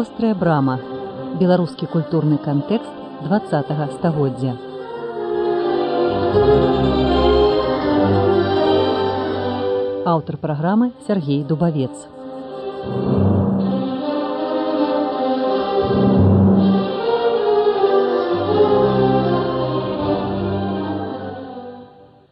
вострая брама беларускі культурны кантэкст два стагоддзя. Аўтар праграмы Сергей дубавец.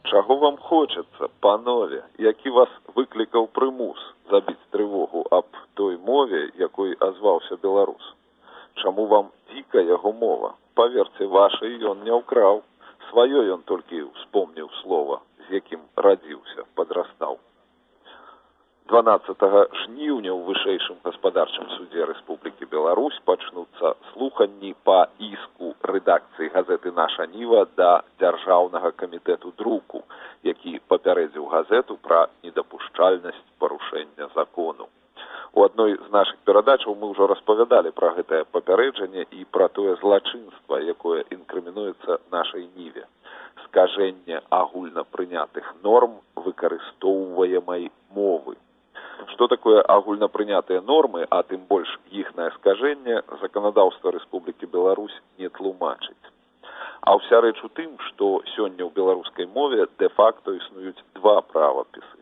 Чаго вам хочацца панове? Які вас выклікаў прымус забіць трывогу аб той мове якой азваўся беларус. Чаму вам дзіка яго мова? Паверце вашай ён не ўкраў. Сваё ён толькі успомніў слова з якім радзіўся падрастаў 12 жніўня ў вышэйшым гаспадарчым судзе рэспублікі беларусь пачнуцца слуханні па іску рэдакцыі газеты наша ніва да дзяржаўнага камітэту друку які папярэдзіў газету пра недапушчальнасць парушэння закону. У адной з нашых перадачаў мы ўжо распавядалі пра гэтае папярэджанне і пра тое злачынства якое інкрымінуецца нашай ніве. Скажэнне агульна прынятых норм выкарыстоўваемай мовы што такое агульнапрынятыя нормы а тым больш іхнае скажэнне заканадаўства рэспублікі беларусь не тлумачыць а ўся рэч у тым што сёння ў беларускай мове де факто існуюць два правапісы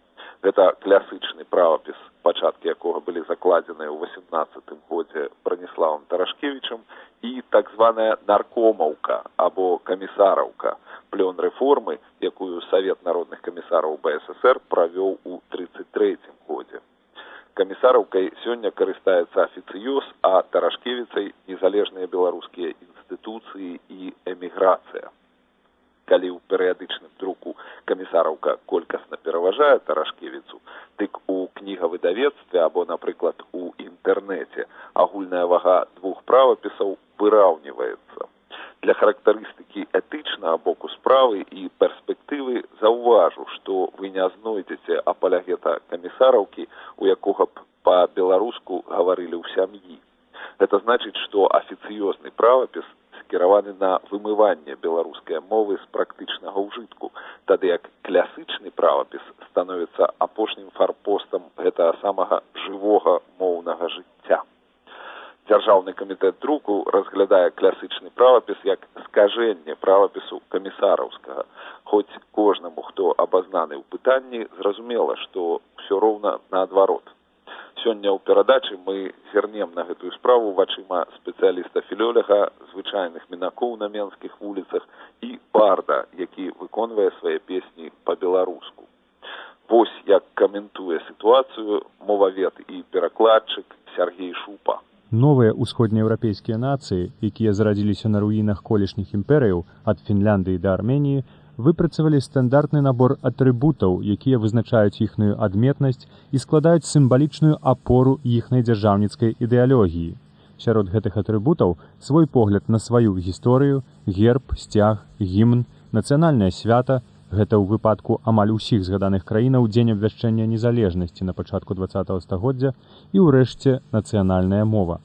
гэта класычны правапіс пачаткі якога былі закладзеныя ў восемнадцатым годзе браніславам тарашкевічам і так званая наркомаўка або камісараўка плён рэформы якую савет народных камісараў бсср правёў у тридцать третьем годзе. Камісараўкай сёння карыстаецца афіцыёз а тарашкевіцай незалежныя беларускія інстытуцыі і эміграцыя калі ў перыядычным друку камісараўка колькасна пераважае тарашкевіцу дык у кнігавыдавецтве або напрыклад у інтэрнэце агульная вага двух правапісаў выраўніваецца. Для характарыстыкі этычнага боку справы і перспектывы заўважу што вы не знойдзеце апалягета камісараўкі у якога б па беларуску гаварылі ў сям'і. Гэта значыць што афіцыёзны правапіс скіраваны на вымыванне беларускай мовы з практычнага ўжытку. Тады як класычны правапіс становіцца апошнім фарпостам гэтага самага жывога моўнага жыцця. Дзяржаўны камітэт друку разглядае класычны правапіс як скажэнне правапісу камісараўскага. Хоць кожнаму хто абазнаны ў пытанні зразумела што ўсё роўна наадварот сёння ў перадачы мы зірнем на гэтую справу вачыма спецыяліста філёляга звычайных мінакоў на менскіх вуліцах і барда які выконвае свае песні па-беларуску. Вось як каментуе сітуацыю мовавед і перакладчык сергей шупа. Новыя ўсходнееўрапейскія нацыі, якія зарадзіліся на руінах колішніх імперыяў ад Фінляндыі да Арменіі, выпрацавалі стандартны набор атрыбутаў, якія вызначаюць іхную адметнасць і складаюць сімвалічную апору іхнай дзяржаўніцкай ідэалогіі. Сярод гэтых атрыбутаў свой погляд на сваю гісторыю, герб, сцяг, гімн, нацыянальнае свята, Гэта ў выпадку амаль усіх згаданых краінаў дзень абвяшчэння незалежнасці на пачатку два стагоддзя і ўрэшце нацыянальная мова.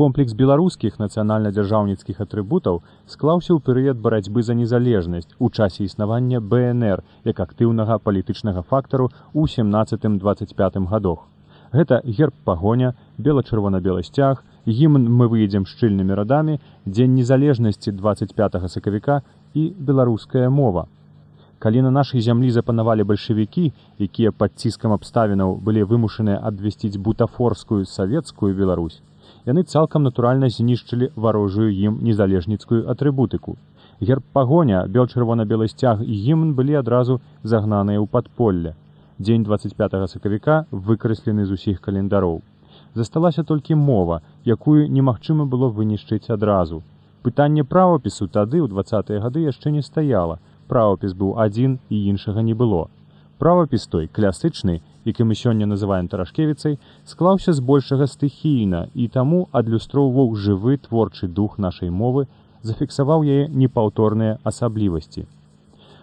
Комплекс беларускіх нацыянальна-дзяржаўніцкіх атрыбутаў склаўся ў перыяд барацьбы за незалежнасць у часе існавання БНР як актыўнага палітычнага фактару ў 17-25 гадох. Гэта герб пагоня, бела-чырвона-белы сцяг, гімн мы выедзем шчыльнымі радамі, дзень незалежнасці 25 сакавіка і беларуская мова. Калі на нашай зямлі запанавалі бальшавікі, якія пад ціскам абставінаў былі вымушаныя абвясціць бутафорскую савецкую Беларусь, яны цалкам натуральна знішчылі варожую ім незалежніцкую атрыбутыку. Герб пагоня, бел чырвона-белы сцяг і гімн былі адразу загнаныя ў падполле. Дзень 25 сакавіка выкарыслены з усіх календароў. Засталася толькі мова, якую немагчыма было вынішчыць адразу. Пытанне правапісу тады ў двадцатыя гады яшчэ не стаяла. Правапіс быў адзін і іншага не было. Правапіс той класычны, які мы сёння называем тарашкевіцай, склаўся збольшага стыхійна і таму адлюстроўваў жывы творчы дух нашай мовы, зафіксаваў яе непаўторныя асаблівасці.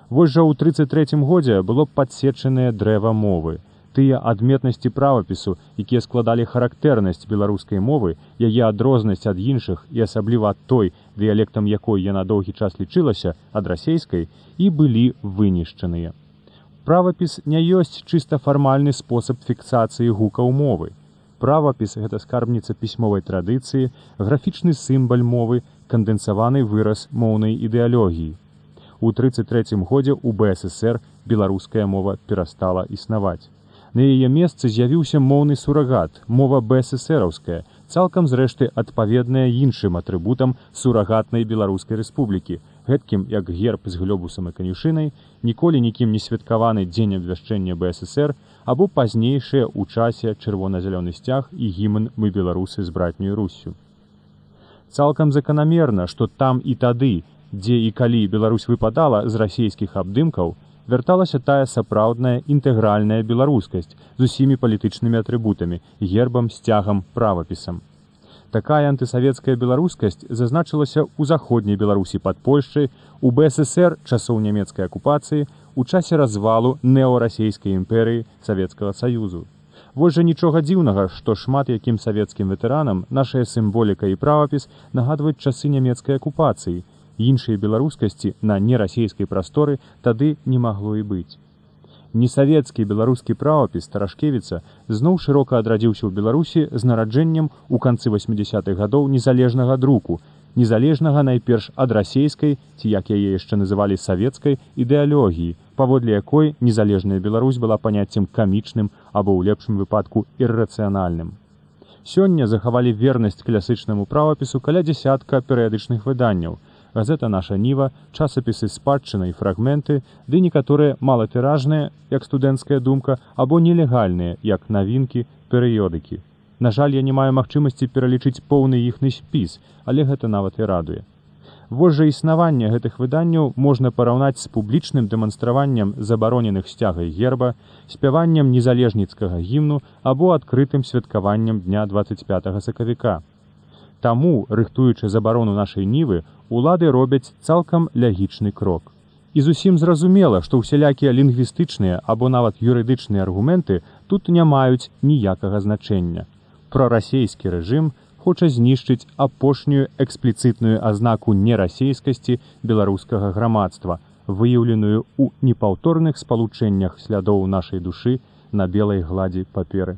Вось жа ў 33 годзе было падсечанае дрэва мовы, тыя адметнасці правапісу, якія складалі характэрнасць беларускай мовы, яе адрознасць ад іншых і асабліва ад той, дыялектам якой яна доўгі час лічылася ад расейскай і былі вынішчаныя. Правапіс не ёсць чыста фармальны спосаб фіксацыі гукаў мовы. Правапіс гэта скарбніца пісьмовай традыцыі, графічны сімбаль мовы, кандэнсаваны выраз моўнай ідэалогіі. У 33 годзе ў БСР беларуская мова перастала існаваць. На яе месцы з'явіўся моўны сурагат, мова БСРаўская, цалкам зрэшты адпаведная іншым атрыбутам сурагатнай беларускай рэспублікі, гэткім як герб з глёбусам і канюшынай, ніколі нікім не святкаваны дзень абвяшчэння БСР або пазнейшыя ў часе чырвона-зялёны сцяг і гімн мы беларусы з братнюю руссю. Цалкам заканамерна, што там і тады, дзе і калі Беларусь выпадала з расійскіх абдымкаў, вярталася тая сапраўдная інтэгральная беларускасць з усімі палітычнымі атрыбутамі гербам сцягам правапісам такая антысавецкая беларускасць зазначылася ў заходняй беларусі пад польшчай у бСр часоў нямецкай акупацыі у часе развалу неорасійскай імперыі савецкага саюзу вось жа нічога дзіўнага што шмат якім савецкім ветэранам нашая сімволіка і правапіс нагадваюць часы нямецкай акупацыі іншай беларускасці на нерасійскай прасторы тады не магло і быць. Несавецкі беларускі правапіс таражкевіца зноў шырока адрадзіўся ў Беларусі з нараджэннем у канцы 80-х гадоў незалежнага друку, незалежнага найперш ад расейскай ці як яе яшчэ называлі савецкай ідэалогіі, паводле якой незалежная Беларусь была паняццем камічным або ў лепшым выпадку іррацыянальным. Сёння захавалі вернасць класычнаму правапісу каля дзясятка перыядычных выданняў, газета наша ніва часапісы спадчына і фрагменты ды некаторыя малатыражныя як студэнцкая думка або нелегальныя як навінкі перыёдыкі на жаль я не маю магчымасці пералічыць поўны іхны спіс але гэта нават і радуе Вось жа існаванне гэтых выданняў можна параўнаць з публічным дэманстраваннем забароненых сцягай герба, спяваннем незалежніцкага гімну або адкрытым святкаваннем дня 25 сакавіка. Таму, рыхтуючы забарону нашай нівы, улады робяць цалкам лягічны крок. І зусім зразумела, што ўсялякія лінгвістычныя або нават юрыдычныя аргументы тут не маюць ніякага значэння. Прарасійскі рэжым хоча знішчыць апошнюю экспліцытную азнаку нерасійскасці беларускага грамадства, выяўленую ў непаўторных спалучэннях слядоў нашай душы на белай гладзі паперы.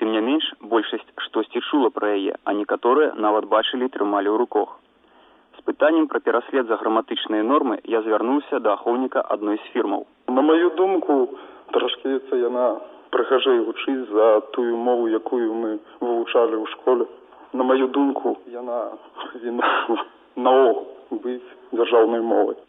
тым не менш большасць штосьці чула пра яе а некаторыя нават бачылі трымалі ў руках з пытаннем пра пераслед за граматычныя нормы я звярнуўся да ахоўніка адной з фірмаў. На маю думку трошкіецца яна прыхажэй вучыць за тую мову якую мы вывучалі ў школе. На маю думку яна віна наогул быць дзяржаўнай мовай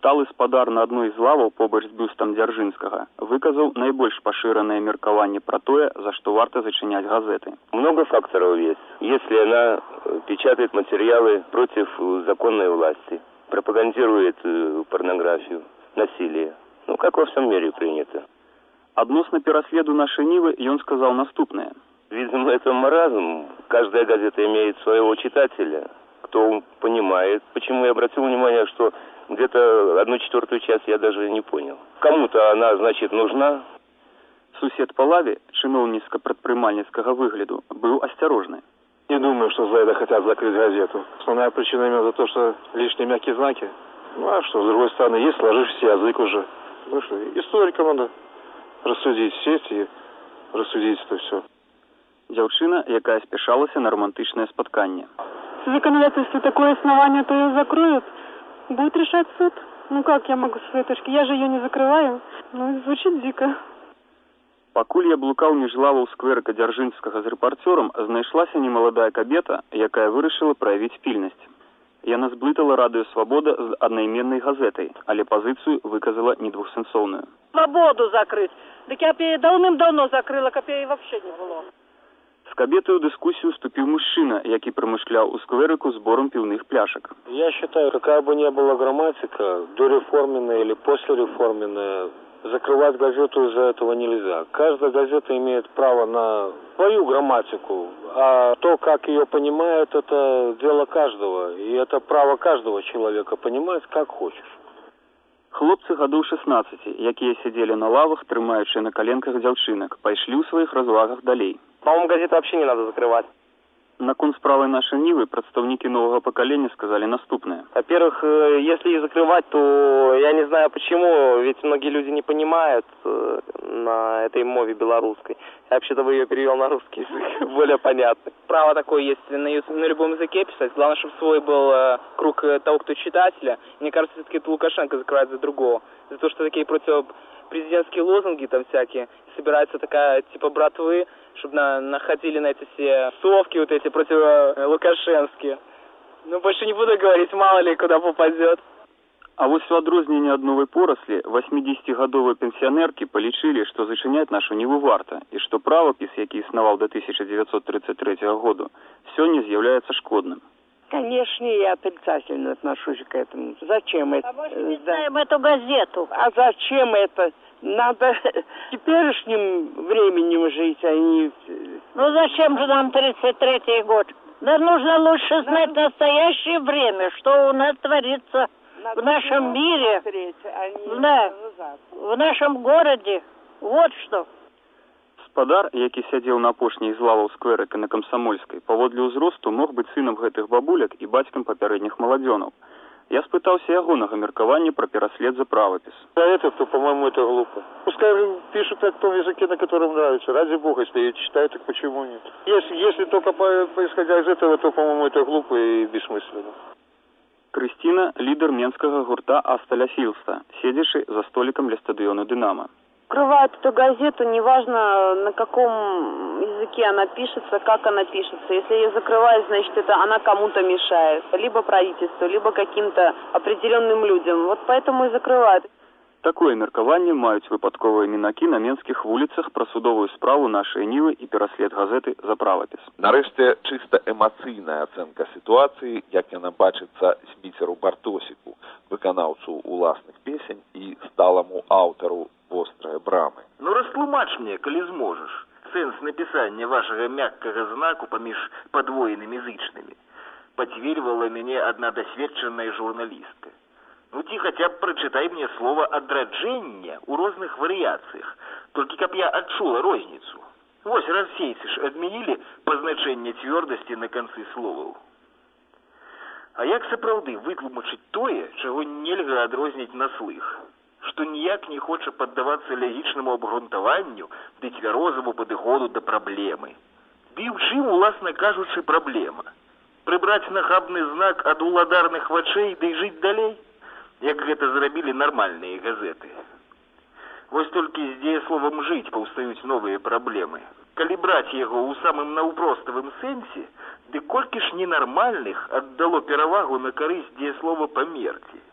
сталы спадар на адной з лаваў побач з бюстам дзяржынскага выказаў найбольш пашыранае меркаванне пра тое за што варта зачыняць газеты много факторов есть если она э, печатает материалы против э, законной власти пропагандирует э, порнографию насилие ну как во всем мире принято адносна пераследу нашай нівы ён сказаў наступнае видимо это маразм каждая газета имеет своего читателя кто понимает почему я обратил внимание что где-то одну четвертую часть я даже не понял. Кому-то она, значит, нужна. Сусед по лаве, чиновницко предпринимательского выгляду, был осторожный. Не думаю, что за это хотят закрыть газету. Основная причина именно за то, что лишние мягкие знаки. Ну а что, с другой стороны, есть сложившийся язык уже. Ну что, историкам надо рассудить, сесть и рассудить это все. Дзяўчына, якая спяшалася на романтычнае спатканне. в законодательстве такое основание, то ее закроют. Будет решать суд. Ну как я могу с своей точки? Я же ее не закрываю. Ну, звучит дико. Пакуль я блукаў між лаваў скверыка дзяржынскага з рэпарцёрам, знайшлася немаладая кабета, якая вырашыла праявіць пільнасць. Яна зблытала радыё свабода з аднайменнай газетай, але пазіцыю выказала недвухсэнсоўную. Свабоду закрыць. Дык я б яе даўным-даўно закрыла, каб яе вообще не было. У дыскусію уступіў мужчына, які прамышляў у скверыку збором піўных пляшак. Я считаю, какая бы ни была грамматика, дореформенная или послереформенная, закрывать газету из-за этого нельзя. Каждая газета имеет право на свою грамматику, а то, как ее понимает, это дело каждого. И это право каждого человека понимать, как хочешь. Хлопцы гадоў 16, якія сядзелі на лавах, трымаючы на каленках дзяўчынак, пайшлі ў сваіх развагах далей. По-моему, газету вообще не надо закрывать. Наконт справы нашай Нивы представники нового поколения сказали наступное. Во-первых, э, если ее закрывать, то я не знаю почему, ведь многие люди не понимают э, на этой мове белорусской. Я вообще-то бы ее перевел на русский язык, более понятный. Право такое есть на, на любом языке писать. Главное, чтобы свой был э, круг того, кто читателя. Мне кажется, все-таки это Лукашенко закрывает за другого. За то, что такие против президентские лозунги там всякие, собирается такая типа братвы, чтобы на, находили на эти все совки вот эти против э, Лукашенские. Ну, больше не буду говорить, мало ли куда попадет. А вось у адрозненне ад новай пораслі 80гадовыя пенсіянеркі палічылі, што зачыняць нашу ніву варта і што правапіс, які існаваў до 1933 году, сёння з'яўляецца шкодным. Конечно, я отрицательно отношусь к этому. Зачем это? А мы знаем эту газету. А зачем это? Надо теперешним временем жить, а не... Ну зачем же нам 33-й год? Да нужно лучше знать Надо... настоящее время, что у нас творится Надо в нашем мире, а да, в нашем городе. Вот что. Гаспадар, які сядзеў на апошняй з лаваў скверыка на камсамольскай, паводле ўзросту мог быць сынам гэтых бабуляк і бацькам папярэдніх маладзёнаў. Я спытаўся ягонага меркавання пра пераслед за правапіс. А это, то, по-моему, это глупо. Пускай пишут на том языке, на котором нравится. Ради бога, если ее читают, так почему нет? Если, если только по, исходя из этого, то, по-моему, это глупо и бессмысленно. Крысціна, лідар менскага гурта Асталя Сілста, седзячы за столікам ля стадыёну Дынама. Открывают эту газету, неважно на каком языке она пишется, как она пишется. Если ее закрывают, значит, это она кому-то мешает. Либо правительству, либо каким-то определенным людям. Вот поэтому и закрывают. Такое меркаванне маюць выпадковыя мінакі на менскіх вуліцах пра судовую справу нашай нівы і пераслед газеты за правапіс. Нарэшце чыста эмацыйная ацэнка сітуацыі, як яна бачыцца спіцеру бартосіку, выканаўцу уласных песень і сталаму аўтару вострыя брамы. Ну растлумач мне, калі зможаш сэнс напісання вашага мяккага знаку паміж падвоенымі зычнымі. Пацвервала мяне адна дасведчаная журналістка. Ну ці хаця б прачытай мне слова адраджэння ў розных варыяцыях, толькі каб я адчула розніцу. Вось рассейцы ж адмянілі пазначэнне цвёрдасці на канцы словаў. А як сапраўды вытлумачыць тое, чаго нельга адрозніць на слых, што ніяк не хоча паддавацца лягічнаму абгрунтаванню ды цвярозаму падыходу да праблемы. Ды ў чым уласна кажучы праблема. Прыбраць нахабны знак ад уладарных вачэй ды жыць далей як гэта зрабілі нармальныя газеты. Вось толькі з дзеясловам жыць паўстаюць новыя праблемы. Калі браць яго ў самым наўпроставым сэнсе, ды колькі ж ненармальных аддало перавагу на карысць дзеяслова памерці.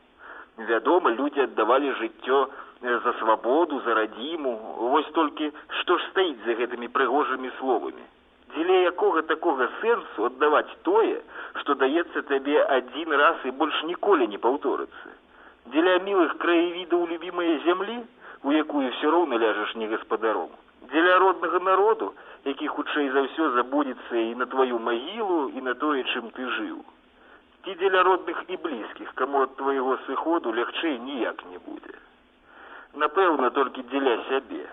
Вядома, людзі аддавалі жыццё за свабоду, за радзіму, вось толькі што ж стаіць за гэтымі прыгожымі словамі. Дзеля якога такога сэнсу аддаваць тое, што даецца табе адзін раз і больш ніколі не паўторыцца? Дзеля мілых краявідаў любімыя зямлі у якую все роўна ляжаш не гаспадаром? Дзеля роднага народу які хутчэй за ўсё забудзецца і на тваю магілу і на тое чым ты жыў ці дзеля родных і блізкіх каму ад твайго сыходу лягчэй ніяк не будзе напэўна толькі дзеля сябе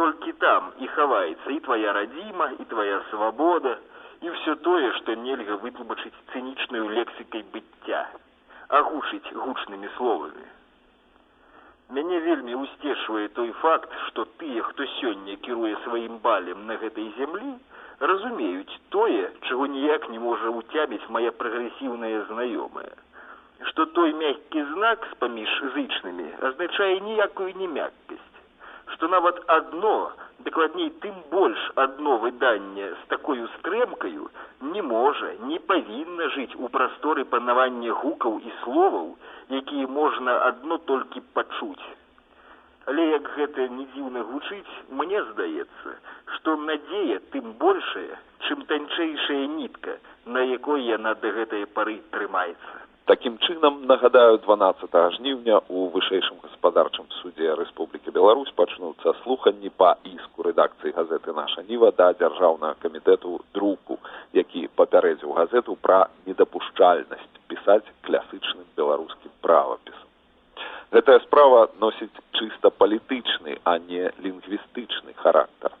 толькі там і хаваецца і твоя радзіма і твоя свабода і все тое што нельга вытлумачыць цынічную лексікай быцця агушыць гучнымі словамі. Мяне вельмі усцешвае той факт, што тыя, хто сёння кіруе сваім балем на гэтай зямлі, разумеюць тое, чаго ніяк не можа уцябіць мая прагрэсіўная знаёмая, што той мяккі знак з паміж зычнымі азначае ніякую не мяккасць, што нават адно, дакладней тым больш адно выданне з такою стрэмкаю не можа, не павінна жыць у прасторы панавання гукаў і словаў, якія можна адно толькі пачуць. Але як гэта не дзіўна гучыць, мне здаецца, што надзея тым большая, чым танчэйшая нітка, на якой яна да гэтай пары трымаецца. Такім чынам нагадаю 12 жніўня у вышэйшым гаспадарчым судзе Рэспублікі Беларусь пачнуцца слуханні па іску рэдакцыі газеты наша ніва да дзяржаўнага камітэту друку, які папярэдзіў газету пра недапушчальнасць пісаць класычным беларускім правапісам. Гэтая справа носіць чыста палітычны, а не лінгвістычны характар,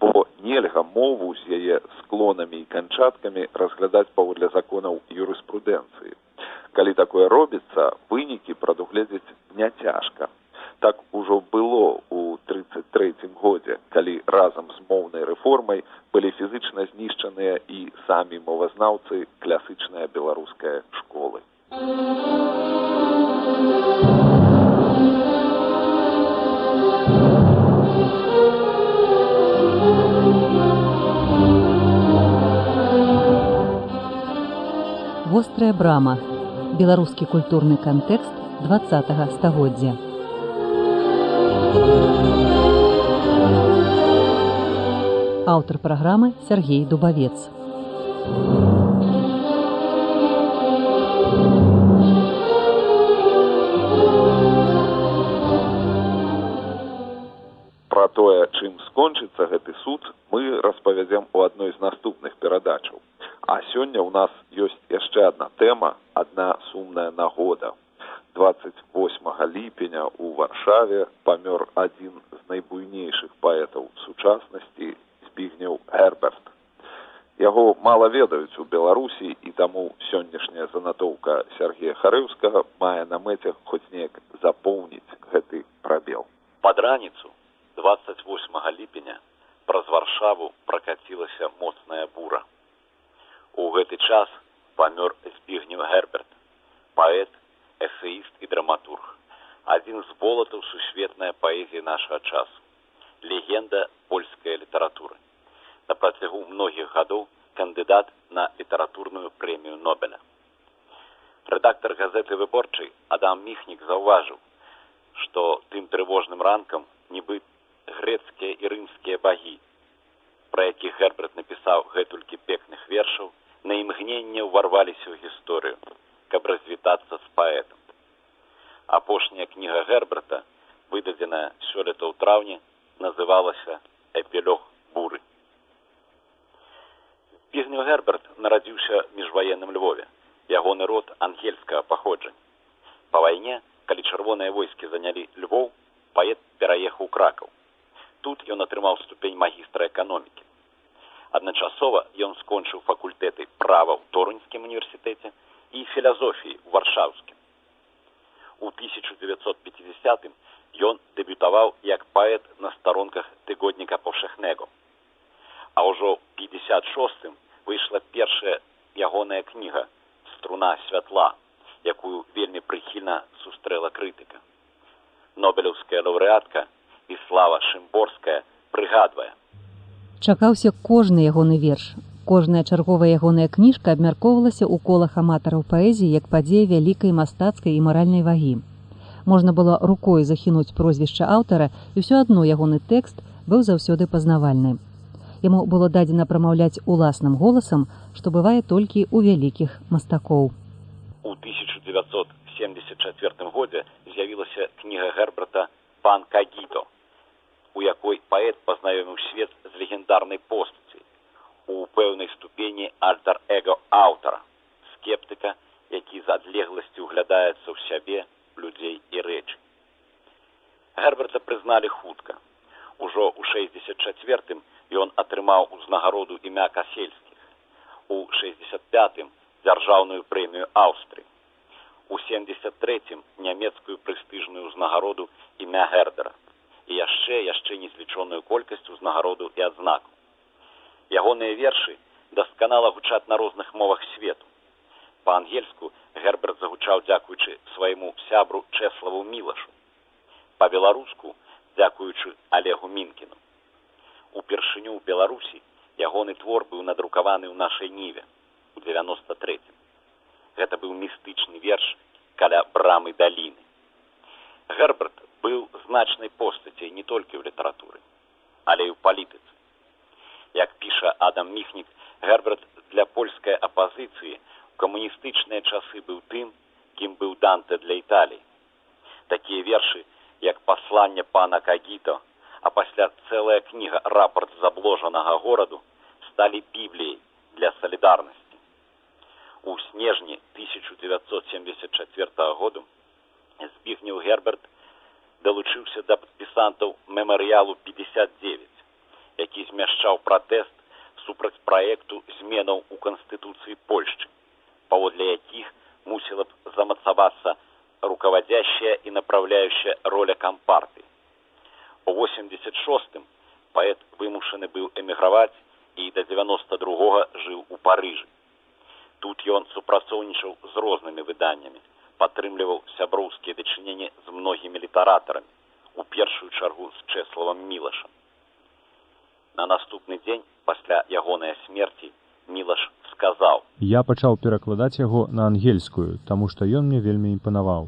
бо нельга мову з яе склонамі і канчаткамі разглядаць паводле законаў юрыспрудэнцыі. Калі такое робіцца, вынікі прадугледзець няцяжка. Так ужо было ў 33 годзе, калі разам з моўнай рэформай былі фізычна знішчаныя і самі мовазнаўцы класычныя беларускай школы. Вострая брама беларускі культурны кантэкст два стагоддзя. Аўтар праграмы Сергей дубавец. Пра тое чым скончыцца гэты суд мы распавядзем у адной з наступных перадачаў А сёння ў нас ёсць яшчэ адна тэма, адна сумная нагода. 28 ліпеня ў варшаве памёр адзін з найбуйнейшых паэтаў сучаснасці збігнеў герберт. Яго мала ведаюць у беларусі і таму сённяшняя занатоўка сергея харыўскага мае на мэце хоць неяк запоўніць гэты прабел пад раніцу 28 ліпеня праз варшаву пракацілася моцная бура У гэты час памёр збігнеў герберт паэт эсеіст і драматург. Адзін з болатаў сусветная паэзія нашага часу. Легенда польскай літаратуры. На працягу многіх гадоў кандыдат на літаратурную прэмію нобеля. Рэдактор газеты выборчай адам міхнік заўважыў што тым трывожным ранкам нібы грэцкія і рымскія багі пра якіх герберт напісаў гэтулькі пекных вершаў на імгненне ўварваліся ў гісторыю, каб развітацца з паэтам. Апошняя кніга герберта, выдадзеная сёлета ў траўні, называлася эпілёг буры. Пізню герберт нарадзіўся міжваенным львове, ягоны род ангельскага паходжання. Па вайне, калі чырвоныя войскі занялі львоў, паэт пераехаў кракаў. Тут ён атрымаў ступень магістра эканомікі адначасова ён скончыў факультэты права ў торуньскім універсітэце і філазофіі ў варшаўскім у 1950 ён дэбютаваў як паэт на старонках тыгодніка паўшахнего а ўжо 56 выйшла першая ягоная кніга струна святла якую вельмі прыхільна сустрэла крытыка. Нобелеўская лаўрэатка і слава шымборская прыгадвае чакаўся кожны ягоны верш. Кожная чарговая ягоная кніжка абмяркоўвалася ў колах аматараў паэзіі як падзея вялікай мастацкай і маральнай вагі. Можна было рукой захінуць прозвішча аўтара і ўсё адно ягоны тэкст быў заўсёды пазнавальны. Яму было дадзена прамаўляць уласным голасам, што бывае толькі ў вялікіх мастакоў. У 1974 годзе з'явілася кніга герберта пан кагіто у якой паэт пазнаёміў свет з легендарнай постаці у пэўнай ступені альтар эго аўтара скептыка які з адлегласці ўглядаецца ў сябе людзей і рэчы. Герберта прызналі хутка. Ужо ў шестьдесят четвертым ён атрымаў узнагароду імя касельскіх. У шестьдесят пятым дзяржаўную прэмію аўстрыі. У семьдесят третьем нямецкую прэстыжную ўзнагароду імя гердера і яшчэ яшчэ незлічоную колькасць узнагароду і адзнаку ягоныя вершы гучаць на розных мовах свету. Па-ангельску Герберт загучаў дзякуючы свайму сябру Чэславу Мілашу. Па-беларуску дзякуючы Олегу Мінкіну. Упершыню ў Беларусі ягоны твор быў надрукаваны ў нашай ніве у 93. Гэта быў містычны верш каля брамы даліны. Герберт быў значнай постацей не толькі ў літаратуры, але і ў палітыцы. Як піша Адам Міхнік, Герберт для польскай апазіцыі камуністычныя часы быў тым, кім быў данте для італіі. Такія вершы, як пасланне пана Кагіто, а пасля цэлая кніга рапорт забложанага гораду сталі бібліяй для салідарнасці. У снежні 1974 году збігнеў Герберт далучыўся да падпісантаў мемарыялу 59, які змяшчаў пратэст супраць праекту зменаў у канстытуцыі Польшчы паводле якіх мусіла б замацавацца руководящая і направляющая роля кампарты. У 86 паэт вымушаны быў эміграваць і да 92 жыў у парыжы. Тут ён супрацоўнічаў з рознымі выданнямі, падтрымліваў сяброўскія дачыненні з многімі літаратарамі, у першую чаргу з чэславам мілашам. На наступны дзень пасля ягонай смерці мілаш сказаў я пачаў перакладаць яго на ангельскую таму што ён мне вельмі імпанаваў.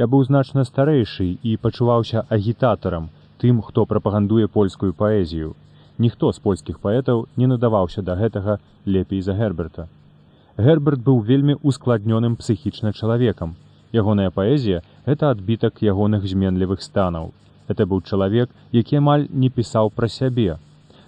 Я быў значна старэйшы і пачуваўся агітатарам тым хто прапагандуе польскую паэзію. Ніхто з польскіх паэтаў не надаваўся да гэтага лепей за герберта. Герберт быў вельмі ускладнёным псіхічна чалавекам ягоная паэзія это адбітак ягоных зменлівых станаў. Это быў чалавек які амаль не пісаў пра сябе.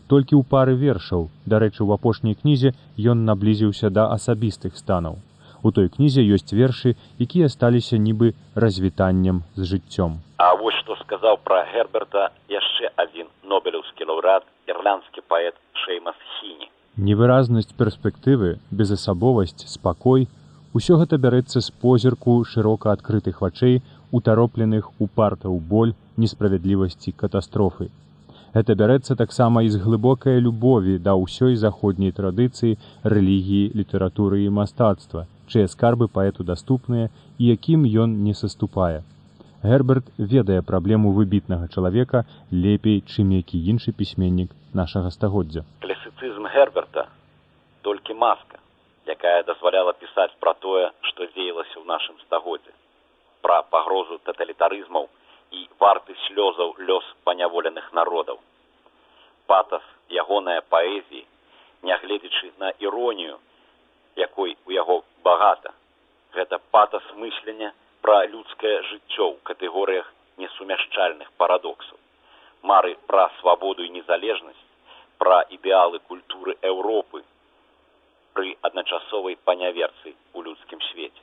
Толькі ў пары вершаў дарэчы у апошняй кнізе ён наблізіўся да асабістых станаў. У той кнізе ёсць вершы якія сталіся нібы развітаннем з жыццём. А вось што сказаў пра герберта яшчэ адзін нобелеўскі лаўрад ірландскі паэт шеймас хіні. Невыразнасць перспектывы безасабовасць спакой усё гэта бярэцца з позірку шырока адкрытых вачэй утаропленых упарта ў боль несправядлівасці катастрофы Гэта бярэцца таксама з глыбокай любові да ўсёй заходняй традыцыі рэлігіі, літаратуры і мастацтва, чыя скарбы паэту даступныя і якім ён не саступае. Герберт ведае праблему выбітнага чалавека лепей, чым які іншы пісьменнік нашага стагоддзя. Класіцызм Герберта толькі маска, якая дазваляла пісаць пра тое, што дзеялася ў нашым стагоддзе, пра пагрозу таталітарызмаў, і варты слёзаў лёс паняволеных народаў. Патас ягоная паэзіі, нягледзячы на іронію, якой у яго багата, гэта патас мыслення пра людскае жыццё ў катэгорыях несумяшчальных парадоксаў, мары пра свабоду і незалежнасць, пра ідэалы культуры Еўропы пры адначасовай паняверцы ў людскім свеце.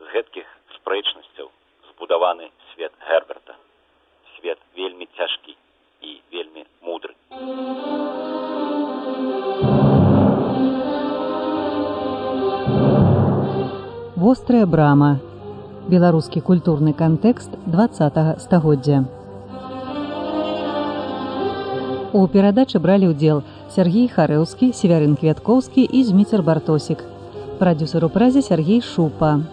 З гэткіх спрэчнасцяў збудаваны свет герберта. Свет вельмі цяжкі і вельмі мудры. Вострая брама. Беларускі культурны кантэкст два стагоддзя. У перадачы бралі ўдзел Сергей харэўскі севярын квяткоўскі і зміцер бартосік. Прадюсер у празе Сергей шупа.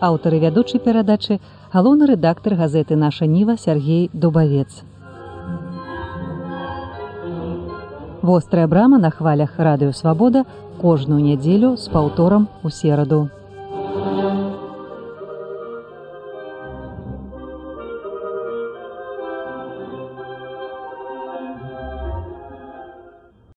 Аўтары вядучай перадачы галоўны рэдактор газеты наша ніва Сергей дубавец. Вострая брама на хвалях радыёвабода кожную нядзелю з паўторам у сераду